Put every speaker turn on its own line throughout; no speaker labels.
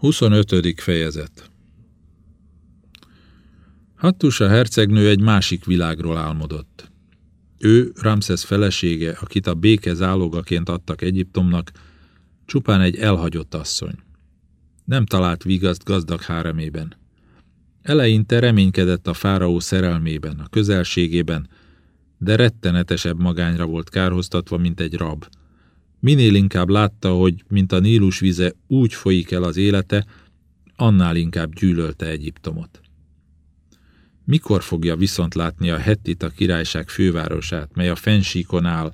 25. fejezet Hattusa hercegnő egy másik világról álmodott. Ő, Ramszesz felesége, akit a béke zálogaként adtak Egyiptomnak, csupán egy elhagyott asszony. Nem talált vigaszt gazdag háremében. Eleinte reménykedett a fáraó szerelmében, a közelségében, de rettenetesebb magányra volt kárhoztatva, mint egy rab – Minél inkább látta, hogy mint a Nílus vize úgy folyik el az élete, annál inkább gyűlölte Egyiptomot. Mikor fogja viszont látni a Hettita királyság fővárosát, mely a fensíkon áll,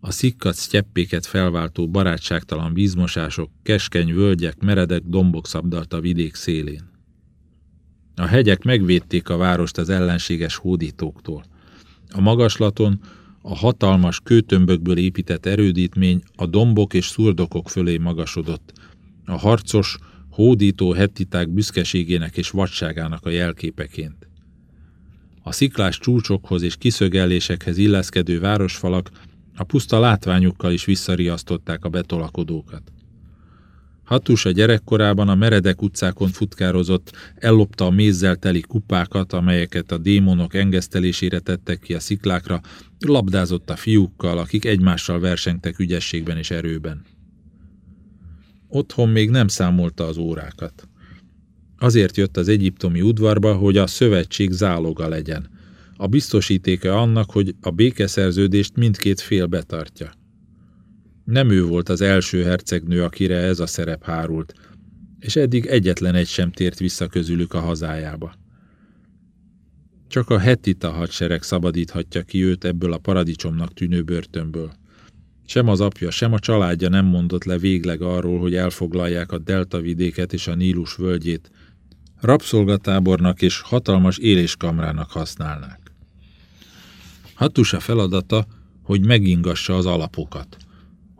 a szikkat sztyeppéket felváltó barátságtalan vízmosások, keskeny völgyek, meredek dombok szabdalt a vidék szélén. A hegyek megvédték a várost az ellenséges hódítóktól. A magaslaton a hatalmas kőtömbökből épített erődítmény a dombok és szurdokok fölé magasodott. A harcos, hódító hettiták büszkeségének és vadságának a jelképeként. A sziklás csúcsokhoz és kiszögellésekhez illeszkedő városfalak a puszta látványukkal is visszariasztották a betolakodókat. Hatus a gyerekkorában a meredek utcákon futkározott, ellopta a mézzel teli kupákat, amelyeket a démonok engesztelésére tettek ki a sziklákra, labdázott a fiúkkal, akik egymással versengtek ügyességben és erőben. Otthon még nem számolta az órákat. Azért jött az egyiptomi udvarba, hogy a szövetség záloga legyen. A biztosítéke annak, hogy a békeszerződést mindkét fél betartja. Nem ő volt az első hercegnő, akire ez a szerep hárult, és eddig egyetlen egy sem tért vissza közülük a hazájába. Csak a hetita hadsereg szabadíthatja ki őt ebből a paradicsomnak tűnő börtönből. Sem az apja, sem a családja nem mondott le végleg arról, hogy elfoglalják a delta vidéket és a Nílus völgyét, rabszolgatábornak és hatalmas éléskamrának használnák. Hatusa feladata, hogy megingassa az alapokat –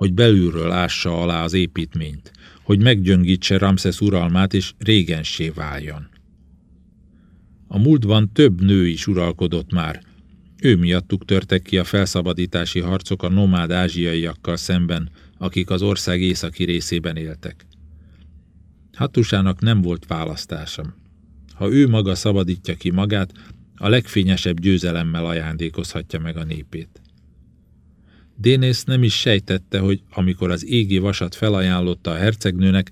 hogy belülről ássa alá az építményt, hogy meggyöngítse Ramszesz uralmát és régensé váljon. A múltban több nő is uralkodott már, ő miattuk törtek ki a felszabadítási harcok a nomád ázsiaiakkal szemben, akik az ország északi részében éltek. Hattusának nem volt választása. Ha ő maga szabadítja ki magát, a legfényesebb győzelemmel ajándékozhatja meg a népét. Dénész nem is sejtette, hogy amikor az égi vasat felajánlotta a hercegnőnek,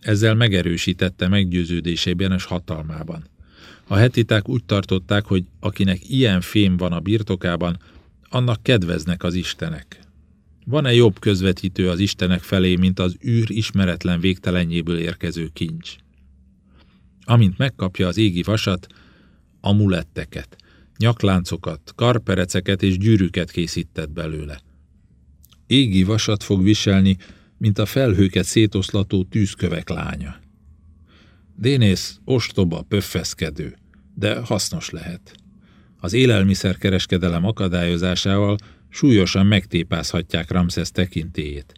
ezzel megerősítette meggyőződésében és hatalmában. A hetiták úgy tartották, hogy akinek ilyen fém van a birtokában, annak kedveznek az istenek. Van-e jobb közvetítő az istenek felé, mint az űr ismeretlen végtelenjéből érkező kincs? Amint megkapja az égi vasat, amuletteket, nyakláncokat, karpereceket és gyűrűket készített belőle égi vasat fog viselni, mint a felhőket szétoszlató tűzkövek lánya. Dénész ostoba, pöffeszkedő, de hasznos lehet. Az élelmiszerkereskedelem akadályozásával súlyosan megtépázhatják Ramszesz tekintélyét.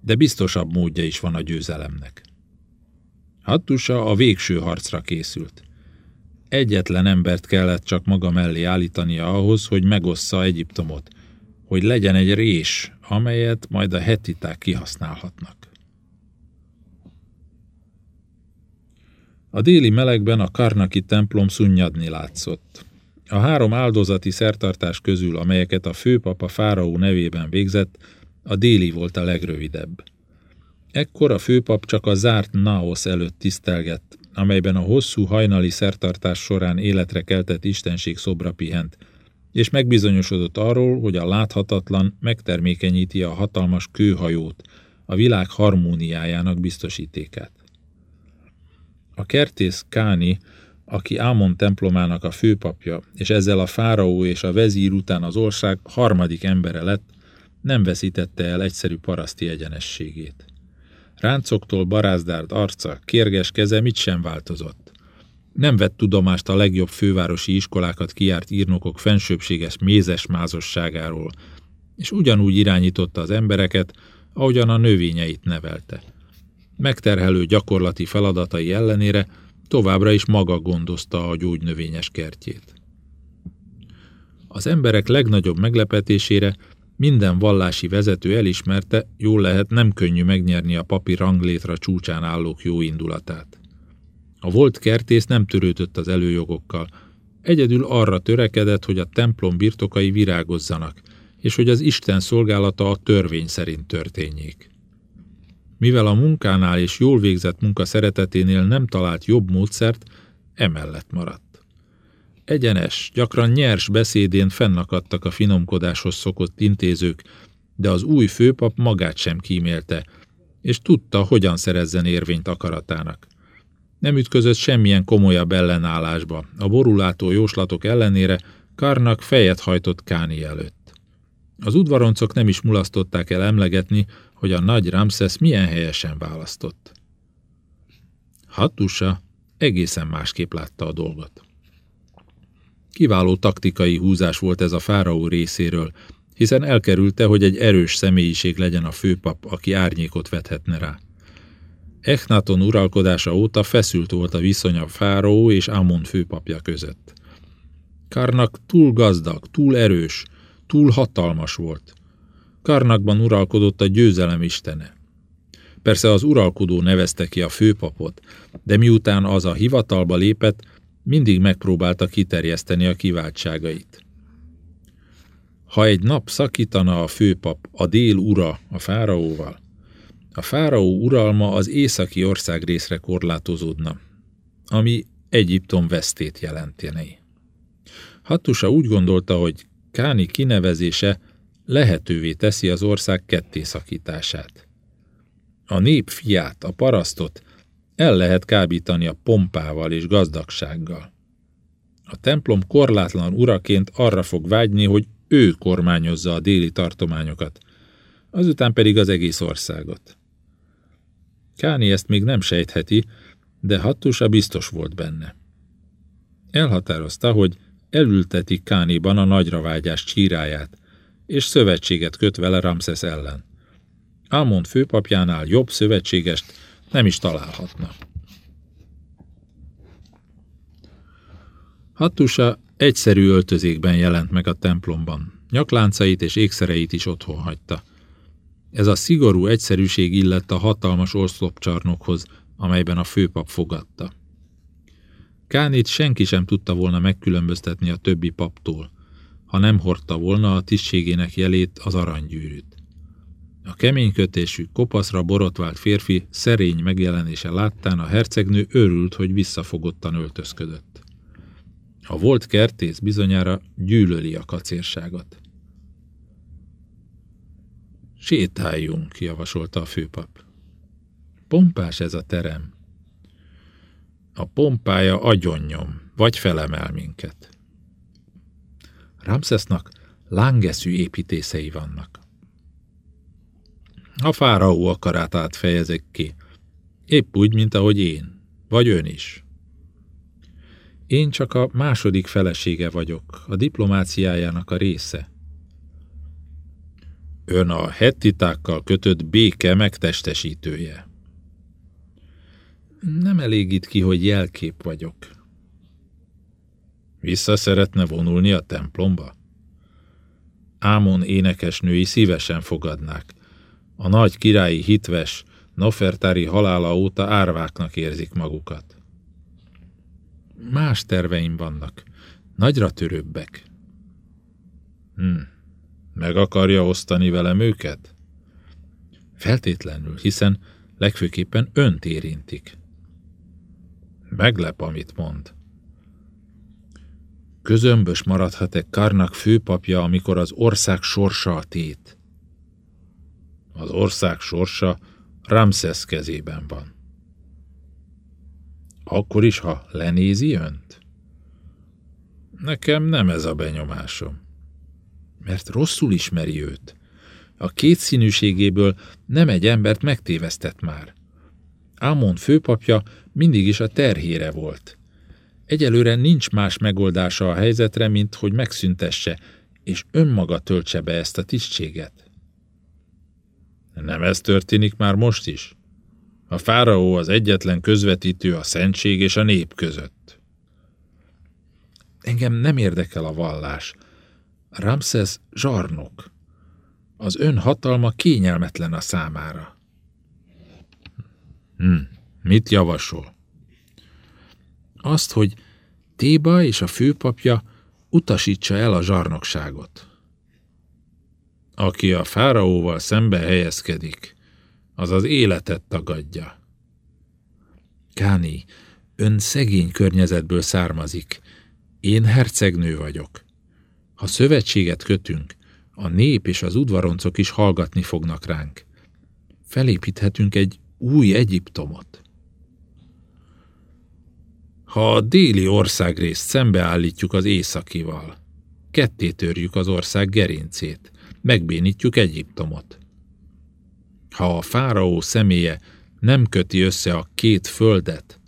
De biztosabb módja is van a győzelemnek. Hattusa a végső harcra készült. Egyetlen embert kellett csak maga mellé állítania ahhoz, hogy megossza Egyiptomot, hogy legyen egy rés, amelyet majd a hetiták kihasználhatnak. A déli melegben a Karnaki templom szunnyadni látszott. A három áldozati szertartás közül, amelyeket a főpapa fáraó nevében végzett, a déli volt a legrövidebb. Ekkor a főpap csak a zárt Naos előtt tisztelgett, amelyben a hosszú hajnali szertartás során életre keltett istenség szobra pihent, és megbizonyosodott arról, hogy a láthatatlan megtermékenyíti a hatalmas kőhajót, a világ harmóniájának biztosítékát. A kertész Káni, aki Ámon templomának a főpapja, és ezzel a fáraó és a vezír után az ország harmadik embere lett, nem veszítette el egyszerű paraszti egyenességét. Ráncoktól barázdárd arca, kérges keze mit sem változott. Nem vett tudomást a legjobb fővárosi iskolákat kiárt írnokok fensőbséges mézes mázosságáról, és ugyanúgy irányította az embereket, ahogyan a növényeit nevelte. Megterhelő gyakorlati feladatai ellenére továbbra is maga gondozta a gyógynövényes kertjét. Az emberek legnagyobb meglepetésére minden vallási vezető elismerte, jól lehet nem könnyű megnyerni a papi ranglétra csúcsán állók jó indulatát. A volt kertész nem törődött az előjogokkal, egyedül arra törekedett, hogy a templom birtokai virágozzanak, és hogy az Isten szolgálata a törvény szerint történjék. Mivel a munkánál és jól végzett munka szereteténél nem talált jobb módszert, emellett maradt. Egyenes, gyakran nyers beszédén fennakadtak a finomkodáshoz szokott intézők, de az új főpap magát sem kímélte, és tudta, hogyan szerezzen érvényt akaratának. Nem ütközött semmilyen komolyabb ellenállásba, a borulátó jóslatok ellenére Karnak fejet hajtott Káni előtt. Az udvaroncok nem is mulasztották el emlegetni, hogy a nagy Ramszesz milyen helyesen választott. Hattusa egészen másképp látta a dolgot. Kiváló taktikai húzás volt ez a fáraó részéről, hiszen elkerülte, hogy egy erős személyiség legyen a főpap, aki árnyékot vethetne rá. Echnaton uralkodása óta feszült volt a viszony a fáraó és Amon főpapja között. Karnak túl gazdag, túl erős, túl hatalmas volt. Karnakban uralkodott a győzelem istene. Persze az uralkodó nevezte ki a főpapot, de miután az a hivatalba lépett, mindig megpróbálta kiterjeszteni a kiváltságait. Ha egy nap szakítana a főpap, a dél ura a fáraóval, a fáraó uralma az északi ország részre korlátozódna, ami Egyiptom vesztét jelenteni. Hattusa úgy gondolta, hogy Káni kinevezése lehetővé teszi az ország kettészakítását. A nép fiát, a parasztot el lehet kábítani a pompával és gazdagsággal. A templom korlátlan uraként arra fog vágyni, hogy ő kormányozza a déli tartományokat, azután pedig az egész országot. Káni ezt még nem sejtheti, de Hattusa biztos volt benne. Elhatározta, hogy elülteti Kániban a nagyra vágyás csíráját, és szövetséget köt vele Ramszesz ellen. Ámon főpapjánál jobb szövetségest nem is találhatna. Hattusa egyszerű öltözékben jelent meg a templomban. Nyakláncait és ékszereit is otthon hagyta. Ez a szigorú egyszerűség illett a hatalmas oszlopcsarnokhoz, amelyben a főpap fogadta. Kánit senki sem tudta volna megkülönböztetni a többi paptól, ha nem hordta volna a tisztségének jelét az aranygyűrűt. A keménykötésű, kopaszra borotvált férfi szerény megjelenése láttán a hercegnő örült, hogy visszafogottan öltözködött. A volt kertész bizonyára gyűlöli a kacérságot. Sétáljunk, javasolta a főpap. Pompás ez a terem. A pompája agyonnyom, vagy felemel minket. Ramszesznak lángeszű építészei vannak. A fáraó akarátát fejezek ki. Épp úgy, mint ahogy én. Vagy ön is. Én csak a második felesége vagyok, a diplomáciájának a része. Ön a hettitákkal kötött béke megtestesítője. Nem elégít ki, hogy jelkép vagyok. Vissza szeretne vonulni a templomba? Ámon énekesnői szívesen fogadnák. A nagy királyi hitves, Nofertári halála óta árváknak érzik magukat. Más terveim vannak, nagyra törőbbek. Meg akarja osztani velem őket? Feltétlenül, hiszen legfőképpen önt érintik. Meglep, amit mond. Közömbös maradhat-e Karnak főpapja, amikor az ország sorsa a tét? Az ország sorsa Ramszesz kezében van. Akkor is, ha lenézi önt? Nekem nem ez a benyomásom. Mert rosszul ismeri őt. A kétszínűségéből nem egy embert megtévesztett már. Ámon főpapja mindig is a terhére volt. Egyelőre nincs más megoldása a helyzetre, mint hogy megszüntesse, és önmaga töltse be ezt a tisztséget. Nem ez történik már most is? A fáraó az egyetlen közvetítő a szentség és a nép között. Engem nem érdekel a vallás. Ramszesz zsarnok. Az ön hatalma kényelmetlen a számára. Hm, mit javasol? Azt, hogy Téba és a főpapja utasítsa el a zsarnokságot. Aki a fáraóval szembe helyezkedik, az az életet tagadja. Káni, ön szegény környezetből származik. Én hercegnő vagyok. Ha szövetséget kötünk, a nép és az udvaroncok is hallgatni fognak ránk. Felépíthetünk egy új Egyiptomot. Ha a déli országrészt szembeállítjuk az északival, ketté törjük az ország gerincét, megbénítjuk Egyiptomot. Ha a fáraó személye nem köti össze a két földet,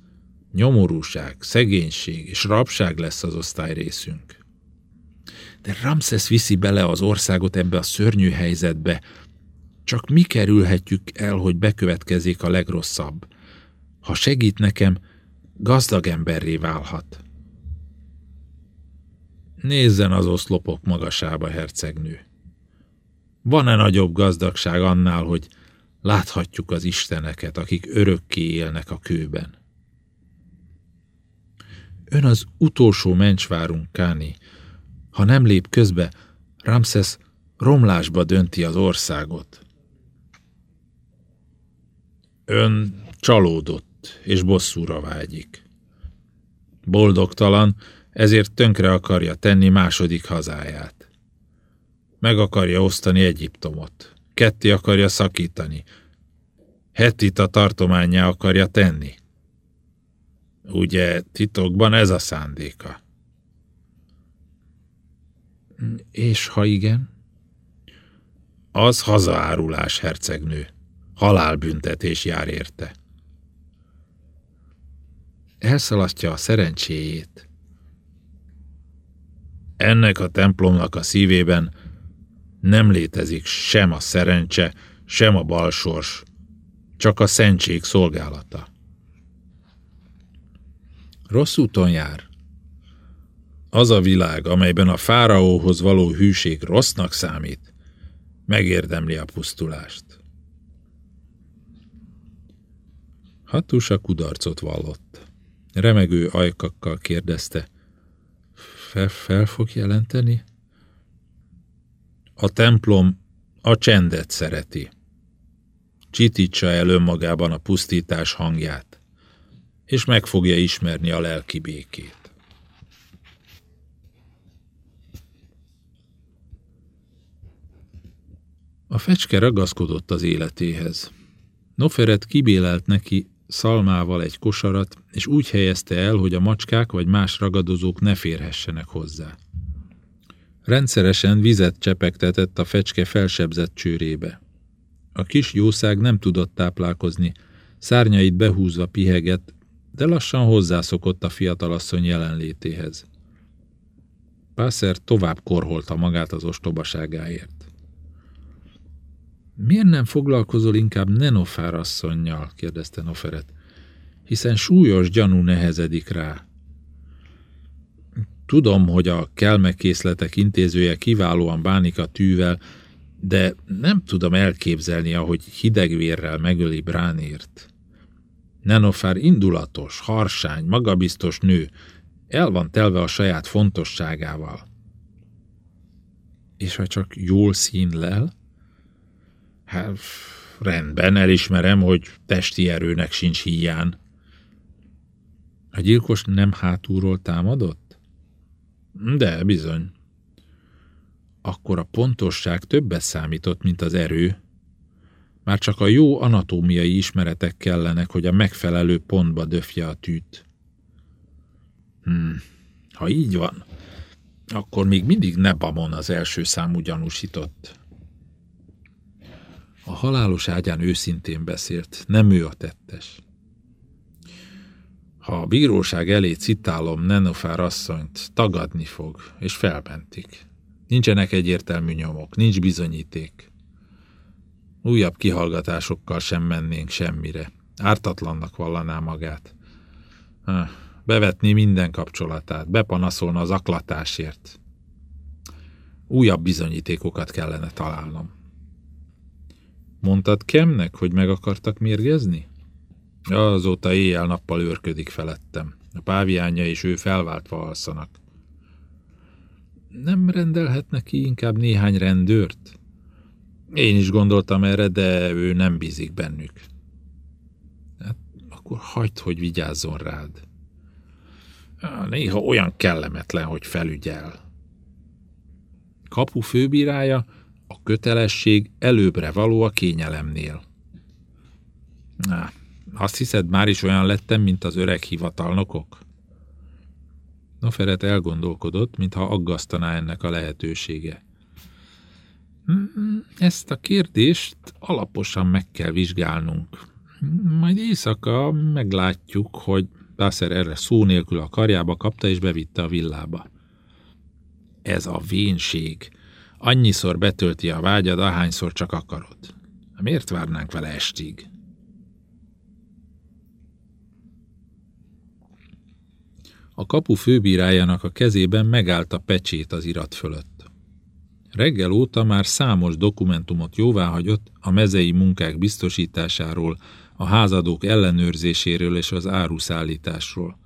nyomorúság, szegénység és rabság lesz az osztály részünk. De Ramszesz viszi bele az országot ebbe a szörnyű helyzetbe. Csak mi kerülhetjük el, hogy bekövetkezik a legrosszabb. Ha segít nekem, gazdag emberré válhat. Nézzen az oszlopok magasába, hercegnő. Van-e nagyobb gazdagság annál, hogy láthatjuk az isteneket, akik örökké élnek a kőben? Ön az utolsó mencsvárunk, Káni. Ha nem lép közbe, Ramszesz romlásba dönti az országot. Ön csalódott és bosszúra vágyik. Boldogtalan, ezért tönkre akarja tenni második hazáját. Meg akarja osztani Egyiptomot, ketté akarja szakítani, a tartományá akarja tenni. Ugye titokban ez a szándéka? És ha igen? Az hazaárulás, hercegnő. Halálbüntetés jár érte. Elszalasztja a szerencséjét. Ennek a templomnak a szívében nem létezik sem a szerencse, sem a balsors, csak a szentség szolgálata. Rossz úton jár. Az a világ, amelyben a fáraóhoz való hűség rossznak számít, megérdemli a pusztulást. Hattusa kudarcot vallott. Remegő ajkakkal kérdezte. Fel, fel fog jelenteni? A templom a csendet szereti. Csitítsa el önmagában a pusztítás hangját, és meg fogja ismerni a lelki békét. A fecske ragaszkodott az életéhez. Noferet kibélelt neki szalmával egy kosarat, és úgy helyezte el, hogy a macskák vagy más ragadozók ne férhessenek hozzá. Rendszeresen vizet csepegtetett a fecske felsebzett csőrébe. A kis jószág nem tudott táplálkozni, szárnyait behúzva pihegett, de lassan hozzászokott a fiatalasszony jelenlétéhez. Pászer tovább korholta magát az ostobaságáért. Miért nem foglalkozol inkább Nenofár asszonynal? kérdezte Noferet. Hiszen súlyos gyanú nehezedik rá. Tudom, hogy a kelmekészletek intézője kiválóan bánik a tűvel, de nem tudom elképzelni, ahogy hidegvérrel megöli Bránért. Nenofár indulatos, harsány, magabiztos nő, el van telve a saját fontosságával. És ha csak jól színlel? Hát, rendben, elismerem, hogy testi erőnek sincs hiány. A gyilkos nem hátulról támadott? De, bizony. Akkor a pontosság többet számított, mint az erő. Már csak a jó anatómiai ismeretek kellenek, hogy a megfelelő pontba döfje a tűt. Hmm. Ha így van, akkor még mindig Nebamon az első számú gyanúsított. A halálos ágyán őszintén beszélt, nem ő a tettes. Ha a bíróság elé citálom Nenofár asszonyt, tagadni fog, és felmentik. Nincsenek egyértelmű nyomok, nincs bizonyíték. Újabb kihallgatásokkal sem mennénk semmire. Ártatlannak vallaná magát. Bevetni minden kapcsolatát, bepanaszolna az aklatásért. Újabb bizonyítékokat kellene találnom. Mondtad Kemnek, hogy meg akartak mérgezni? Azóta éjjel-nappal őrködik felettem. A páviánja és ő felváltva alszanak. Nem rendelhet ki inkább néhány rendőrt? Én is gondoltam erre, de ő nem bízik bennük. Hát, akkor hagyd, hogy vigyázzon rád. Néha olyan kellemetlen, hogy felügyel. Kapu főbírája, a kötelesség előbbre való a kényelemnél. Na, azt hiszed, már is olyan lettem, mint az öreg hivatalnokok? Noferet elgondolkodott, mintha aggasztaná ennek a lehetősége. Ezt a kérdést alaposan meg kell vizsgálnunk. Majd éjszaka meglátjuk, hogy Pászer erre szó nélkül a karjába kapta és bevitte a villába. Ez a vénség. Annyiszor betölti a vágyad, ahányszor csak akarod. Miért várnánk vele estig? A kapu főbírájának a kezében megállt a pecsét az irat fölött. Reggel óta már számos dokumentumot jóváhagyott a mezei munkák biztosításáról, a házadók ellenőrzéséről és az áruszállításról.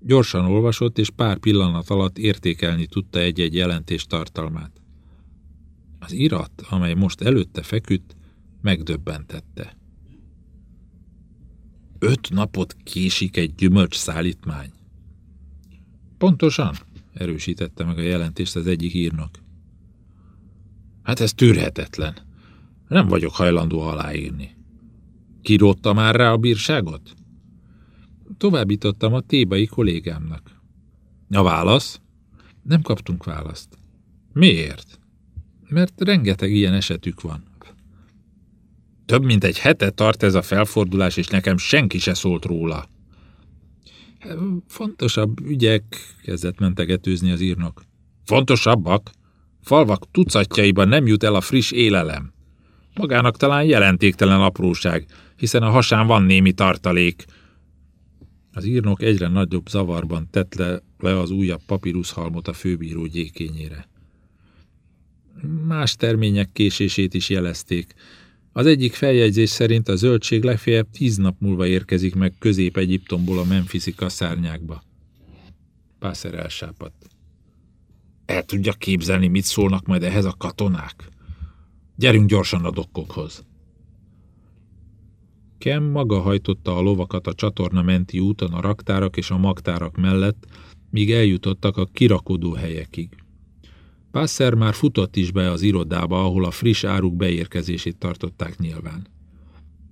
Gyorsan olvasott, és pár pillanat alatt értékelni tudta egy-egy jelentés tartalmát. Az irat, amely most előtte feküdt, megdöbbentette. Öt napot késik egy gyümölcs szállítmány. Pontosan, erősítette meg a jelentést az egyik írnak. Hát ez tűrhetetlen. Nem vagyok hajlandó aláírni. Kirótta már rá a bírságot? Továbbítottam a tébai kollégámnak. A válasz? Nem kaptunk választ. Miért? Mert rengeteg ilyen esetük van. Több mint egy hete tart ez a felfordulás, és nekem senki se szólt róla. Fontosabb ügyek, kezdett mentegetőzni az írnok. Fontosabbak? Falvak tucatjaiban nem jut el a friss élelem. Magának talán jelentéktelen apróság, hiszen a hasán van némi tartalék. Az írnok egyre nagyobb zavarban tett le, le az újabb papíruszhalmot a főbíró gyékényére. Más termények késését is jelezték, az egyik feljegyzés szerint a zöldség legfeljebb tíz nap múlva érkezik meg Közép-Egyiptomból a Memphisi kaszárnyákba. Pászer elsápadt. El tudja képzelni, mit szólnak majd ehhez a katonák? Gyerünk gyorsan a dokkokhoz. Kem maga hajtotta a lovakat a csatorna menti úton a raktárak és a magtárak mellett, míg eljutottak a kirakodó helyekig. Pászer már futott is be az irodába, ahol a friss áruk beérkezését tartották nyilván.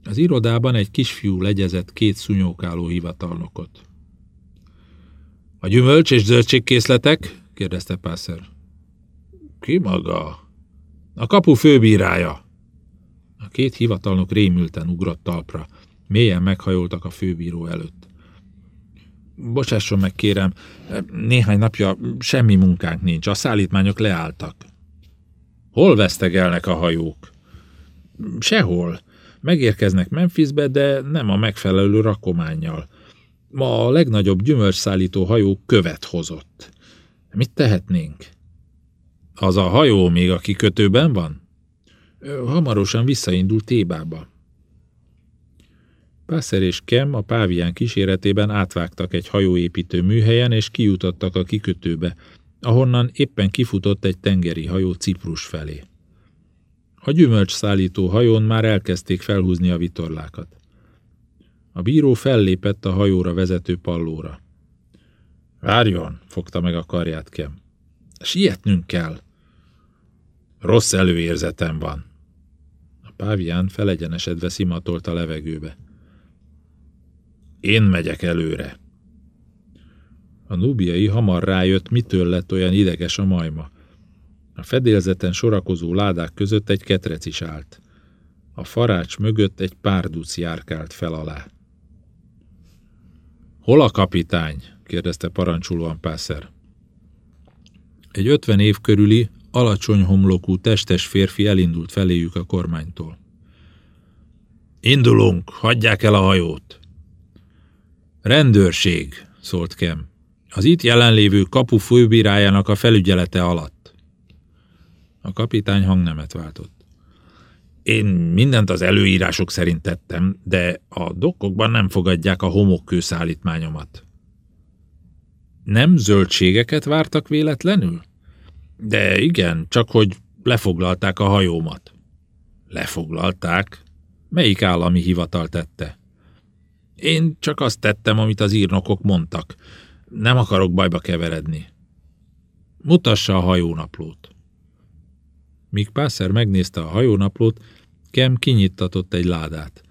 Az irodában egy kisfiú legyezett két szunyókáló hivatalnokot. A gyümölcs és zöldségkészletek? kérdezte Pászer. Ki maga? A kapu főbírája. A két hivatalnok rémülten ugrott talpra. Mélyen meghajoltak a főbíró előtt. Bocsásson meg, kérem, néhány napja semmi munkánk nincs, a szállítmányok leálltak. Hol vesztegelnek a hajók? Sehol. Megérkeznek Memphisbe, de nem a megfelelő rakományjal. Ma a legnagyobb gyümölcsszállító hajó követ hozott. Mit tehetnénk? Az a hajó még a kikötőben van? Hamarosan visszaindult Tébába. Pászer és Kem a pávián kíséretében átvágtak egy hajóépítő műhelyen, és kijutottak a kikötőbe, ahonnan éppen kifutott egy tengeri hajó Ciprus felé. A gyümölcs szállító hajón már elkezdték felhúzni a vitorlákat. A bíró fellépett a hajóra vezető pallóra. Várjon, fogta meg a karját Kem. Sietnünk kell. Rossz előérzetem van. A pávián felegyenesedve szimatolt a levegőbe. Én megyek előre. A nubiai hamar rájött, mitől lett olyan ideges a majma. A fedélzeten sorakozó ládák között egy ketrec is állt. A farács mögött egy párduc járkált fel alá. Hol a kapitány? kérdezte parancsolóan Pászer. Egy ötven év körüli, alacsony homlokú, testes férfi elindult feléjük a kormánytól. Indulunk, hagyják el a hajót! Rendőrség, szólt Kem. Az itt jelenlévő kapu főbírájának a felügyelete alatt. A kapitány hangnemet váltott. Én mindent az előírások szerint tettem, de a dokkokban nem fogadják a homokkő szállítmányomat. Nem zöldségeket vártak véletlenül? De igen, csak hogy lefoglalták a hajómat. Lefoglalták? Melyik állami hivatal tette? Én csak azt tettem, amit az írnokok mondtak. Nem akarok bajba keveredni. Mutassa a hajónaplót. Míg Pászer megnézte a hajónaplót, Kem kinyittatott egy ládát.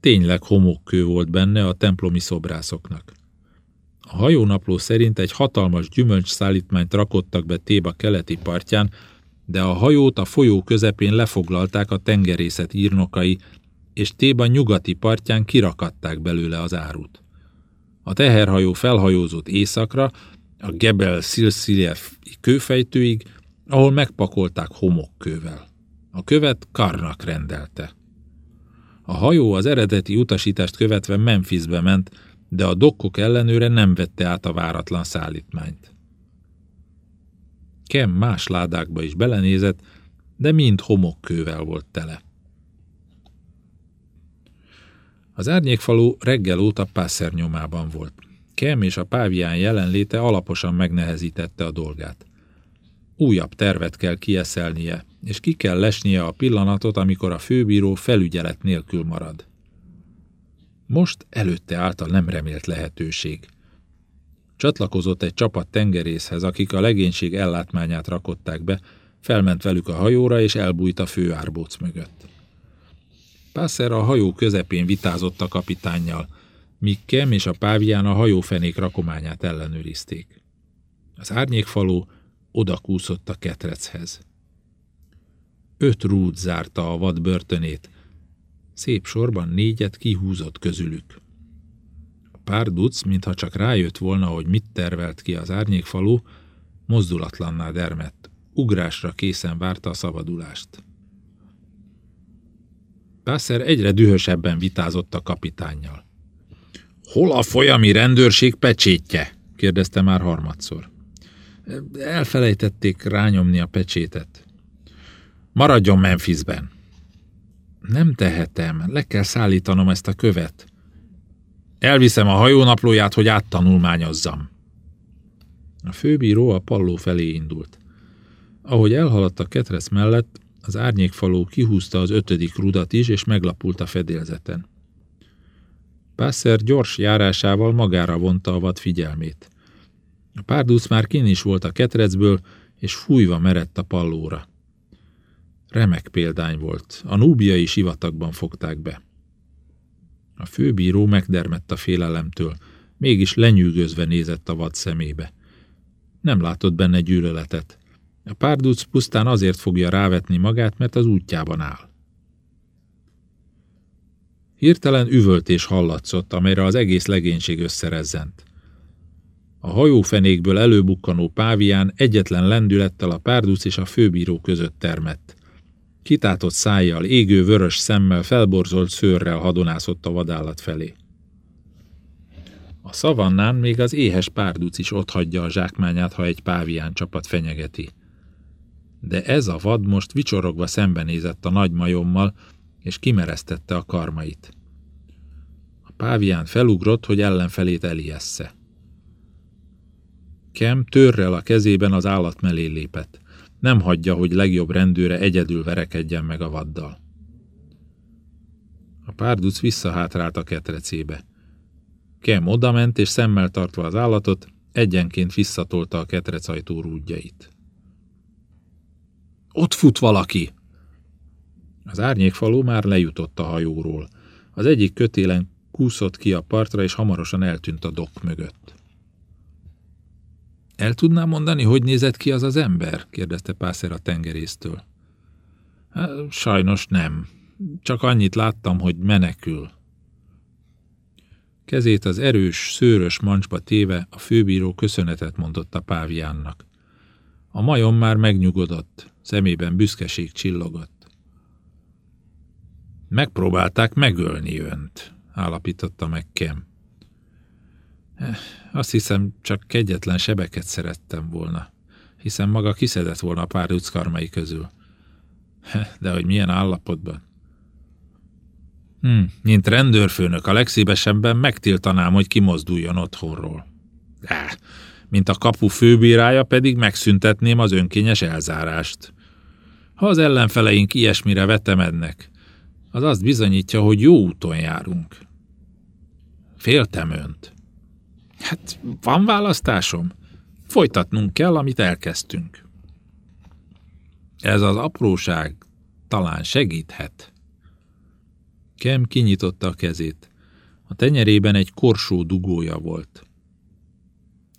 Tényleg homokkő volt benne a templomi szobrászoknak. A hajónapló szerint egy hatalmas gyümölcs szállítmányt rakottak be Téba keleti partján, de a hajót a folyó közepén lefoglalták a tengerészet írnokai, és Téba nyugati partján kirakadták belőle az árut. A teherhajó felhajózott északra, a Gebel Szilsziljev kőfejtőig, ahol megpakolták homokkővel. A követ Karnak rendelte. A hajó az eredeti utasítást követve Memphisbe ment, de a dokkok ellenőre nem vette át a váratlan szállítmányt. Kem más ládákba is belenézett, de mind homokkővel volt tele. Az árnyékfalú reggel óta Pászer nyomában volt. Kem és a pávián jelenléte alaposan megnehezítette a dolgát. Újabb tervet kell kieszelnie, és ki kell lesnie a pillanatot, amikor a főbíró felügyelet nélkül marad. Most előtte állt a nem remélt lehetőség. Csatlakozott egy csapat tengerészhez, akik a legénység ellátmányát rakották be, felment velük a hajóra és elbújt a főárbóc mögött. Pászer a hajó közepén vitázott a kapitánnyal, míg Kem és a pávián a hajófenék rakományát ellenőrizték. Az árnyékfaló odakúszott a ketrechez. Öt rúd zárta a vad börtönét, szép sorban négyet kihúzott közülük. A pár duc, mintha csak rájött volna, hogy mit tervelt ki az árnyékfalú, mozdulatlanná dermett, ugrásra készen várta a szabadulást. Pászer egyre dühösebben vitázott a kapitánnyal. Hol a folyami rendőrség pecsétje? kérdezte már harmadszor. Elfelejtették rányomni a pecsétet. Maradjon Memphisben. Nem tehetem, le kell szállítanom ezt a követ. Elviszem a hajónaplóját, hogy áttanulmányozzam. A főbíró a palló felé indult. Ahogy elhaladt a ketrec mellett, az árnyékfaló kihúzta az ötödik rudat is, és meglapult a fedélzeten. Pászer gyors járásával magára vonta a vad figyelmét. A párduc már kin is volt a ketrecből, és fújva merett a pallóra. Remek példány volt, a núbiai sivatagban fogták be. A főbíró megdermett a félelemtől, mégis lenyűgözve nézett a vad szemébe. Nem látott benne gyűlöletet. A párduc pusztán azért fogja rávetni magát, mert az útjában áll. Hirtelen üvöltés hallatszott, amelyre az egész legénység összerezzent. A hajófenékből előbukkanó pávián egyetlen lendülettel a párduc és a főbíró között termett. Kitátott szájjal, égő vörös szemmel, felborzolt szőrrel hadonászott a vadállat felé. A szavannán még az éhes párduc is otthagyja a zsákmányát, ha egy pávián csapat fenyegeti. De ez a vad most vicsorogva szembenézett a nagy majommal, és kimeresztette a karmait. A pávián felugrott, hogy ellenfelét elijessze. Kem törrel a kezében az állat mellé lépett. Nem hagyja, hogy legjobb rendőre egyedül verekedjen meg a vaddal. A párduc visszahátrált a ketrecébe. Kem odament, és szemmel tartva az állatot, egyenként visszatolta a ketrecajtó rúdjait. Ott fut valaki! Az árnyékfaló már lejutott a hajóról. Az egyik kötélen kúszott ki a partra, és hamarosan eltűnt a dok mögött. El tudná mondani, hogy nézett ki az az ember? kérdezte Pászer a tengerésztől. Sajnos nem. Csak annyit láttam, hogy menekül. Kezét az erős, szőrös mancsba téve a főbíró köszönetet mondott a páviánnak. A majom már megnyugodott, szemében büszkeség csillogott. Megpróbálták megölni önt, állapította meg Kem. Azt hiszem, csak kegyetlen sebeket szerettem volna, hiszen maga kiszedett volna pár karmai közül. De hogy milyen állapotban? Hm, mint rendőrfőnök a legszívesebben megtiltanám, hogy kimozduljon otthonról. De, mint a kapu főbírája pedig megszüntetném az önkényes elzárást. Ha az ellenfeleink ilyesmire vetemednek, az azt bizonyítja, hogy jó úton járunk. Féltem önt. Hát van választásom. Folytatnunk kell, amit elkezdtünk. Ez az apróság talán segíthet. Kem kinyitotta a kezét. A tenyerében egy korsó dugója volt.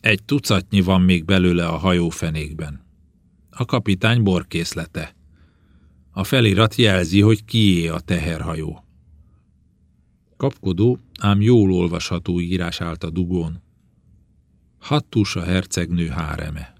Egy tucatnyi van még belőle a hajófenékben. A kapitány borkészlete. A felirat jelzi, hogy kié a teherhajó. Kapkodó, ám jól olvasható írás állt a dugón. Hattusa hercegnő háreme.